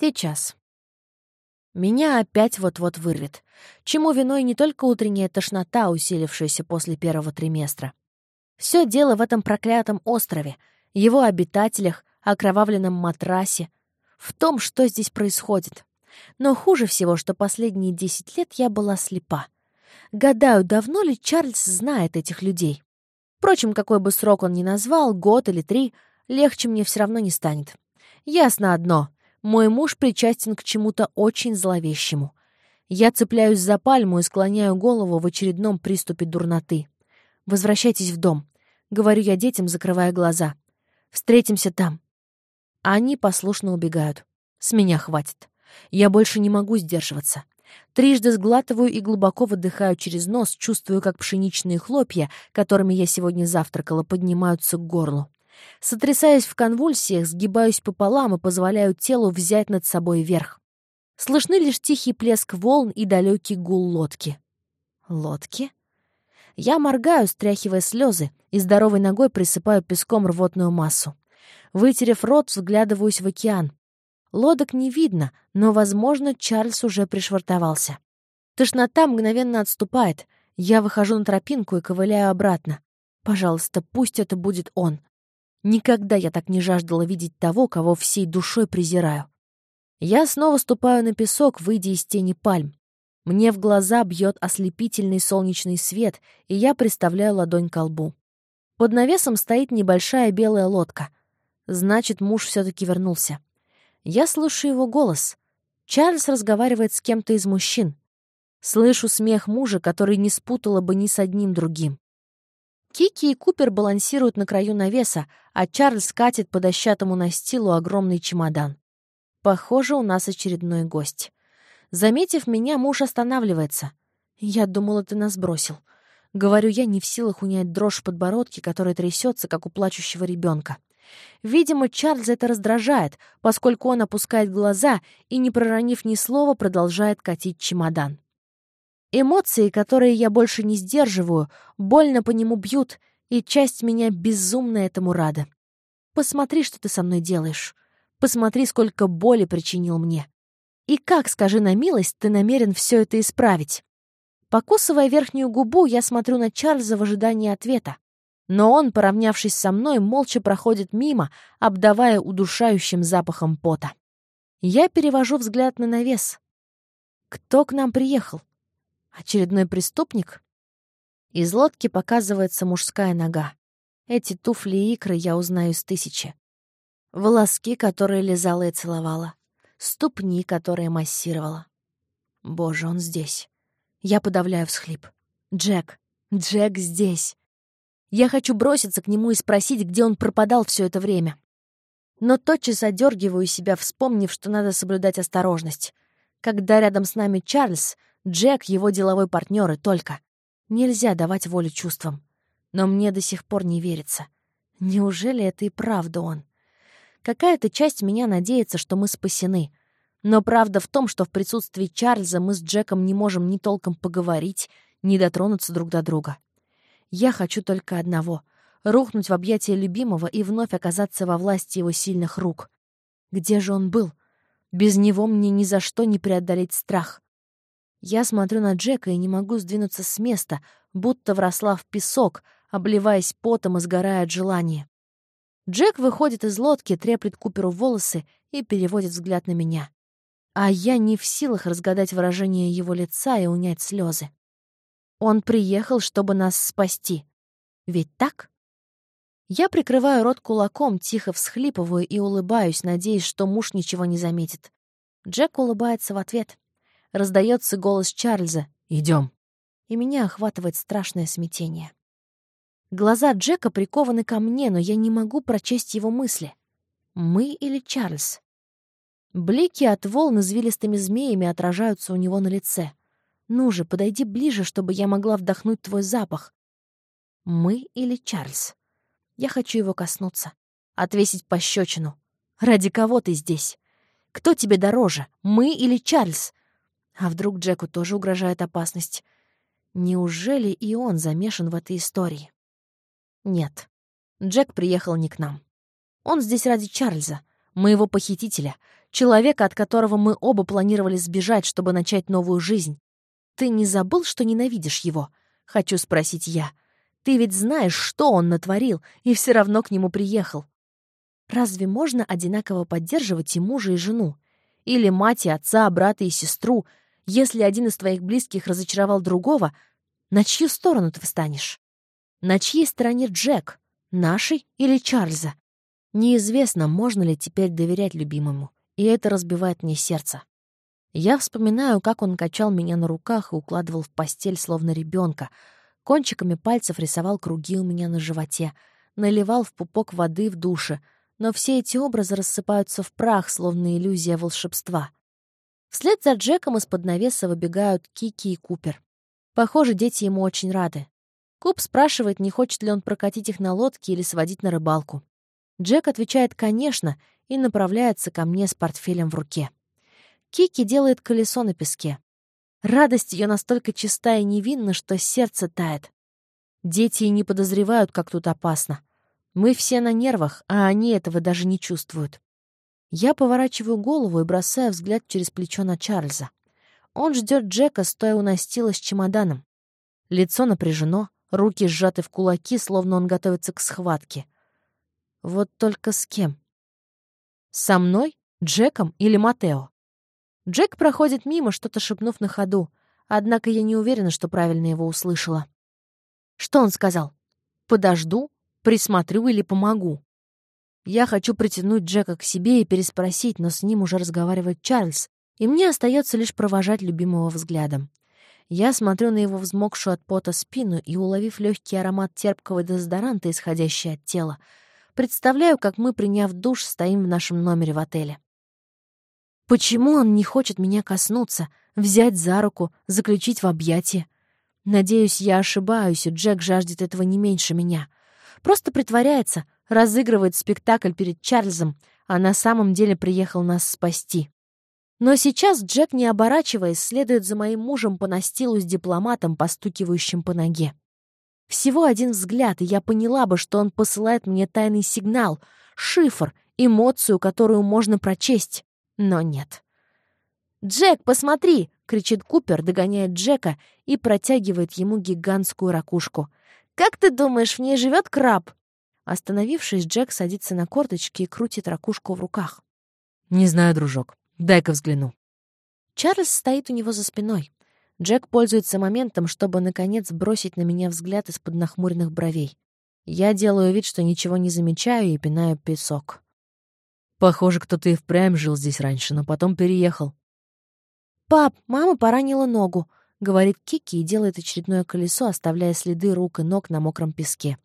Сейчас. Меня опять вот-вот вырвет. Чему виной не только утренняя тошнота, усилившаяся после первого триместра. Все дело в этом проклятом острове, его обитателях, окровавленном матрасе, в том, что здесь происходит. Но хуже всего, что последние десять лет я была слепа. Гадаю, давно ли Чарльз знает этих людей. Впрочем, какой бы срок он ни назвал, год или три, легче мне все равно не станет. Ясно одно — мой муж причастен к чему-то очень зловещему. Я цепляюсь за пальму и склоняю голову в очередном приступе дурноты. «Возвращайтесь в дом», — говорю я детям, закрывая глаза. «Встретимся там». Они послушно убегают. С меня хватит. Я больше не могу сдерживаться. Трижды сглатываю и глубоко выдыхаю через нос, чувствую, как пшеничные хлопья, которыми я сегодня завтракала, поднимаются к горлу. Сотрясаясь в конвульсиях, сгибаюсь пополам и позволяю телу взять над собой верх. Слышны лишь тихий плеск волн и далекий гул лодки. Лодки? Я моргаю, стряхивая слезы, и здоровой ногой присыпаю песком рвотную массу. Вытерев рот, взглядываюсь в океан. Лодок не видно, но, возможно, Чарльз уже пришвартовался. Тошнота мгновенно отступает. Я выхожу на тропинку и ковыляю обратно. Пожалуйста, пусть это будет он. Никогда я так не жаждала видеть того, кого всей душой презираю. Я снова ступаю на песок, выйдя из тени пальм. Мне в глаза бьет ослепительный солнечный свет, и я приставляю ладонь к лбу. Под навесом стоит небольшая белая лодка. Значит, муж все-таки вернулся. Я слышу его голос. Чарльз разговаривает с кем-то из мужчин. Слышу смех мужа, который не спутала бы ни с одним другим. Кики и Купер балансируют на краю навеса, а Чарльз катит по дощатому настилу огромный чемодан. Похоже, у нас очередной гость. Заметив меня, муж останавливается. «Я думала, ты нас бросил». Говорю я, не в силах унять дрожь в подбородке, которая трясется, как у плачущего ребенка. Видимо, Чарльз это раздражает, поскольку он опускает глаза и, не проронив ни слова, продолжает катить чемодан. Эмоции, которые я больше не сдерживаю, больно по нему бьют, и часть меня безумно этому рада. Посмотри, что ты со мной делаешь. Посмотри, сколько боли причинил мне. И как, скажи на милость, ты намерен все это исправить? Покусывая верхнюю губу, я смотрю на Чарльза в ожидании ответа. Но он, поравнявшись со мной, молча проходит мимо, обдавая удушающим запахом пота. Я перевожу взгляд на навес. Кто к нам приехал? Очередной преступник? Из лодки показывается мужская нога. Эти туфли и икры я узнаю с тысячи. Волоски, которые лизала и целовала. Ступни, которые массировала. Боже, он здесь. Я подавляю всхлип. Джек. Джек здесь. Я хочу броситься к нему и спросить, где он пропадал все это время. Но тотчас одергиваю себя, вспомнив, что надо соблюдать осторожность. Когда рядом с нами Чарльз, Джек — его деловой партнер и только. Нельзя давать волю чувствам. Но мне до сих пор не верится. Неужели это и правда он? Какая-то часть меня надеется, что мы спасены. Но правда в том, что в присутствии Чарльза мы с Джеком не можем ни толком поговорить, ни дотронуться друг до друга. Я хочу только одного — рухнуть в объятия любимого и вновь оказаться во власти его сильных рук. Где же он был? Без него мне ни за что не преодолеть страх. Я смотрю на Джека и не могу сдвинуться с места, будто вросла в песок, обливаясь потом и сгорая от желания. Джек выходит из лодки, треплет Куперу волосы и переводит взгляд на меня. А я не в силах разгадать выражение его лица и унять слезы. Он приехал, чтобы нас спасти. Ведь так? Я прикрываю рот кулаком, тихо всхлипываю и улыбаюсь, надеясь, что муж ничего не заметит. Джек улыбается в ответ. Раздается голос Чарльза «Идем». И меня охватывает страшное смятение. Глаза Джека прикованы ко мне, но я не могу прочесть его мысли. Мы или Чарльз? Блики от волн извилистыми змеями отражаются у него на лице. Ну же, подойди ближе, чтобы я могла вдохнуть твой запах. Мы или Чарльз? Я хочу его коснуться. Отвесить пощечину. Ради кого ты здесь? Кто тебе дороже, мы или Чарльз? А вдруг Джеку тоже угрожает опасность? Неужели и он замешан в этой истории? Нет. Джек приехал не к нам. Он здесь ради Чарльза. Моего похитителя, человека, от которого мы оба планировали сбежать, чтобы начать новую жизнь. Ты не забыл, что ненавидишь его? Хочу спросить я. Ты ведь знаешь, что он натворил, и все равно к нему приехал. Разве можно одинаково поддерживать и мужа, и жену? Или мать и отца, брата и сестру? Если один из твоих близких разочаровал другого, на чью сторону ты встанешь? На чьей стороне Джек? Нашей или Чарльза? Неизвестно, можно ли теперь доверять любимому, и это разбивает мне сердце. Я вспоминаю, как он качал меня на руках и укладывал в постель, словно ребенка, кончиками пальцев рисовал круги у меня на животе, наливал в пупок воды в душе, но все эти образы рассыпаются в прах, словно иллюзия волшебства. Вслед за Джеком из-под навеса выбегают Кики и Купер. Похоже, дети ему очень рады. Куб спрашивает, не хочет ли он прокатить их на лодке или сводить на рыбалку. Джек отвечает «конечно» и направляется ко мне с портфелем в руке. Кики делает колесо на песке. Радость ее настолько чиста и невинна, что сердце тает. Дети и не подозревают, как тут опасно. Мы все на нервах, а они этого даже не чувствуют. Я поворачиваю голову и бросаю взгляд через плечо на Чарльза. Он ждет Джека, стоя у настила с чемоданом. Лицо напряжено, руки сжаты в кулаки, словно он готовится к схватке. Вот только с кем? Со мной, Джеком или Матео? Джек проходит мимо, что-то шепнув на ходу, однако я не уверена, что правильно его услышала. Что он сказал? «Подожду, присмотрю или помогу?» Я хочу притянуть Джека к себе и переспросить, но с ним уже разговаривает Чарльз, и мне остается лишь провожать любимого взглядом. Я смотрю на его взмокшую от пота спину и, уловив легкий аромат терпкого дезодоранта, исходящий от тела, представляю, как мы, приняв душ, стоим в нашем номере в отеле. Почему он не хочет меня коснуться, взять за руку, заключить в объятия? Надеюсь, я ошибаюсь, и Джек жаждет этого не меньше меня. Просто притворяется, разыгрывает спектакль перед Чарльзом, а на самом деле приехал нас спасти. Но сейчас Джек, не оборачиваясь, следует за моим мужем по настилу с дипломатом, постукивающим по ноге. Всего один взгляд, и я поняла бы, что он посылает мне тайный сигнал, шифр, эмоцию, которую можно прочесть. Но нет. «Джек, посмотри!» — кричит Купер, догоняет Джека и протягивает ему гигантскую ракушку. «Как ты думаешь, в ней живет краб?» Остановившись, Джек садится на корточки и крутит ракушку в руках. «Не знаю, дружок. Дай-ка взгляну». Чарльз стоит у него за спиной. Джек пользуется моментом, чтобы, наконец, бросить на меня взгляд из-под нахмуренных бровей. Я делаю вид, что ничего не замечаю и пинаю песок. Похоже, кто-то и впрямь жил здесь раньше, но потом переехал. «Пап, мама поранила ногу», — говорит Кики и делает очередное колесо, оставляя следы рук и ног на мокром песке.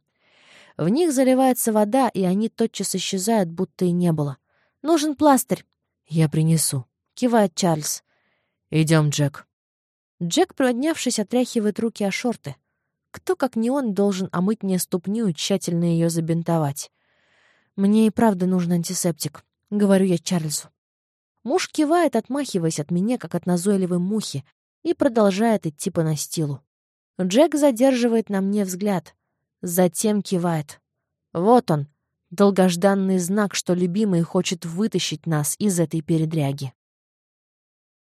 В них заливается вода, и они тотчас исчезают, будто и не было. «Нужен пластырь». «Я принесу», — кивает Чарльз. Идем, Джек». Джек, поднявшись, отряхивает руки о шорты. Кто, как не он, должен омыть мне ступню и тщательно ее забинтовать? Мне и правда нужен антисептик, — говорю я Чарльзу. Муж кивает, отмахиваясь от меня, как от назойливой мухи, и продолжает идти по настилу. Джек задерживает на мне взгляд, затем кивает. Вот он, долгожданный знак, что любимый хочет вытащить нас из этой передряги.